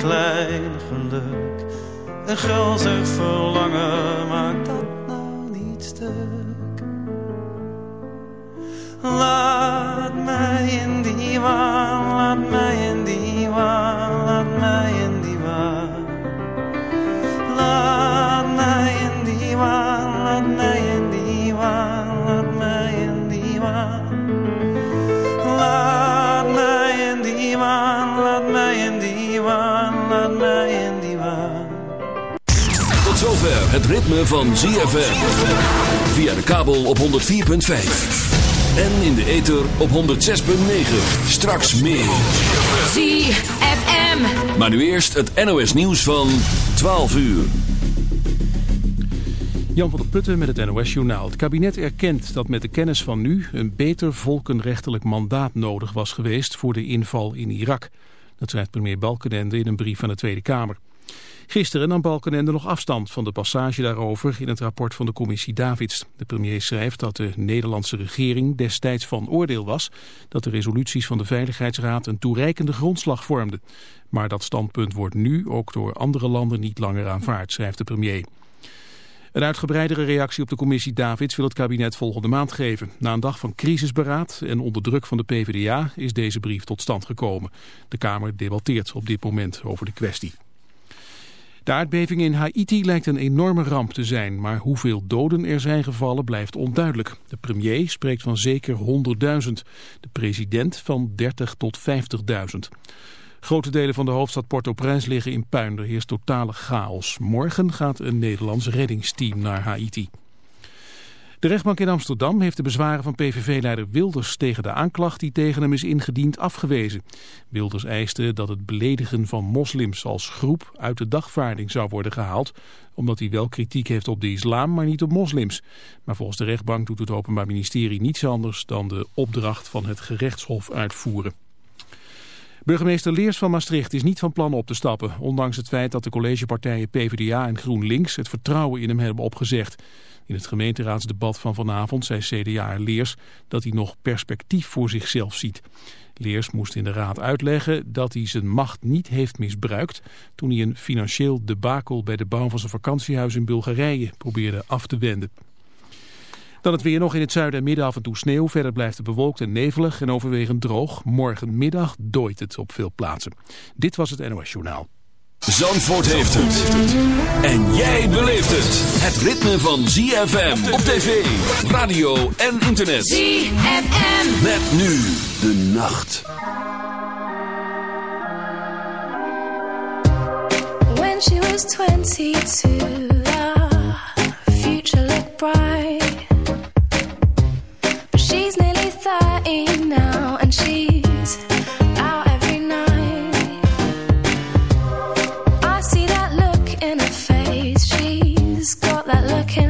kleine geluk. Een gulzig verlangen maakt dat nou niet stuk. Laat mij in die waan, laat mij in die waan, het ritme van ZFM. Via de kabel op 104.5. En in de ether op 106.9. Straks meer. ZFM. Maar nu eerst het NOS nieuws van 12 uur. Jan van der Putten met het NOS-journaal. Het kabinet erkent dat met de kennis van nu een beter volkenrechtelijk mandaat nodig was geweest voor de inval in Irak. Dat schrijft premier Balkenende in een brief aan de Tweede Kamer. Gisteren nam Balkenende nog afstand van de passage daarover in het rapport van de commissie Davids. De premier schrijft dat de Nederlandse regering destijds van oordeel was dat de resoluties van de Veiligheidsraad een toereikende grondslag vormden. Maar dat standpunt wordt nu ook door andere landen niet langer aanvaard, schrijft de premier. Een uitgebreidere reactie op de commissie Davids wil het kabinet volgende maand geven. Na een dag van crisisberaad en onder druk van de PvdA is deze brief tot stand gekomen. De Kamer debatteert op dit moment over de kwestie. De aardbeving in Haiti lijkt een enorme ramp te zijn, maar hoeveel doden er zijn gevallen blijft onduidelijk. De premier spreekt van zeker 100.000, de president van 30 tot 50.000. Grote delen van de hoofdstad Port-au-Prince liggen in puin. Er heerst totale chaos. Morgen gaat een Nederlands reddingsteam naar Haiti. De rechtbank in Amsterdam heeft de bezwaren van PVV-leider Wilders tegen de aanklacht die tegen hem is ingediend afgewezen. Wilders eiste dat het beledigen van moslims als groep uit de dagvaarding zou worden gehaald, omdat hij wel kritiek heeft op de islam, maar niet op moslims. Maar volgens de rechtbank doet het Openbaar Ministerie niets anders dan de opdracht van het gerechtshof uitvoeren. Burgemeester Leers van Maastricht is niet van plan op te stappen, ondanks het feit dat de collegepartijen PvdA en GroenLinks het vertrouwen in hem hebben opgezegd. In het gemeenteraadsdebat van vanavond zei CDA Leers dat hij nog perspectief voor zichzelf ziet. Leers moest in de raad uitleggen dat hij zijn macht niet heeft misbruikt toen hij een financieel debakel bij de bouw van zijn vakantiehuis in Bulgarije probeerde af te wenden. Dan het weer nog in het zuiden en midden af en toe sneeuw. Verder blijft het bewolkt en nevelig en overwegend droog. Morgenmiddag dooit het op veel plaatsen. Dit was het NOS Journaal. Zandvoort heeft het. En jij beleeft het. Het ritme van ZFM op tv, radio en internet. ZFM. Met nu de nacht. When she was 22, the future looked bright. That look in her face. She's got that look in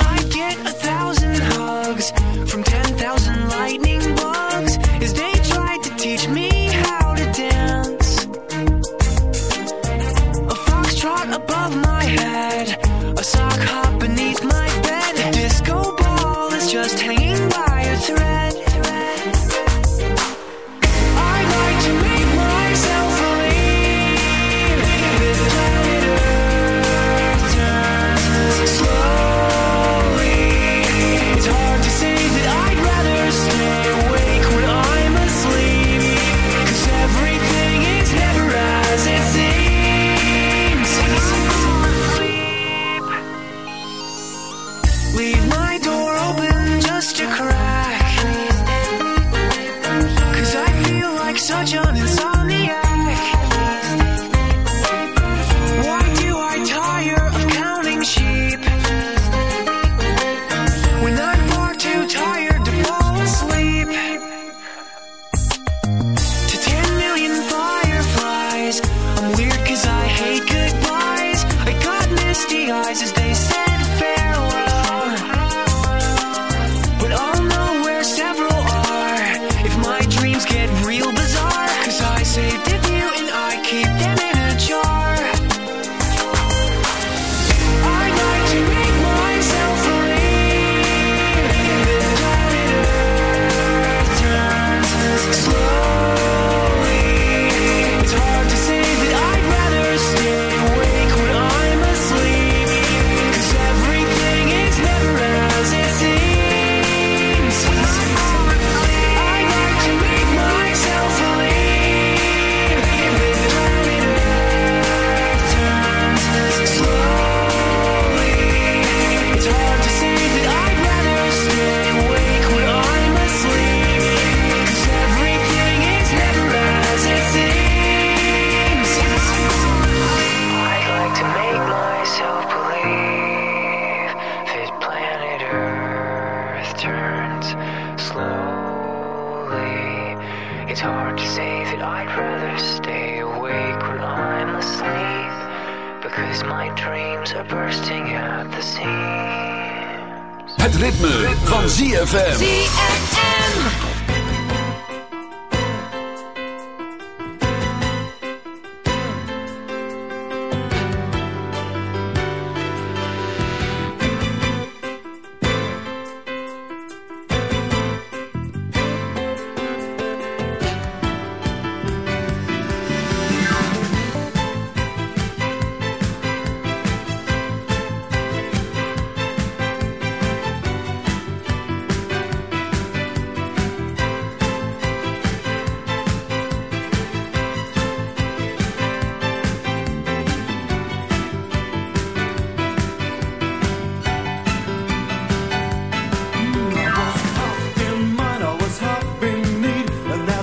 I get a thousand hugs from 10,000 lightning bugs as they tried to teach me how to dance. A foxtrot above my head, a sock hop beneath my bed. A disco ball is just hanging by a thread.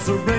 a rain.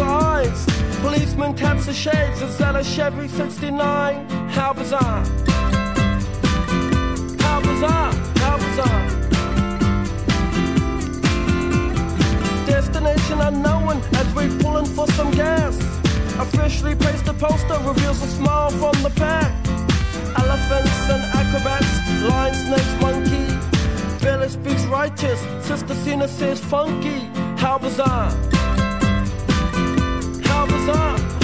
eyes. Policeman taps the shades of a Chevy 69. How bizarre! How bizarre! How bizarre! Destination unknown as we're pulling for some gas. Officially placed a poster reveals a smile from the pack. Elephants and acrobats, lion, snakes, monkey. Billy speaks righteous, Sister Cena says funky. How bizarre!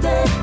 baby.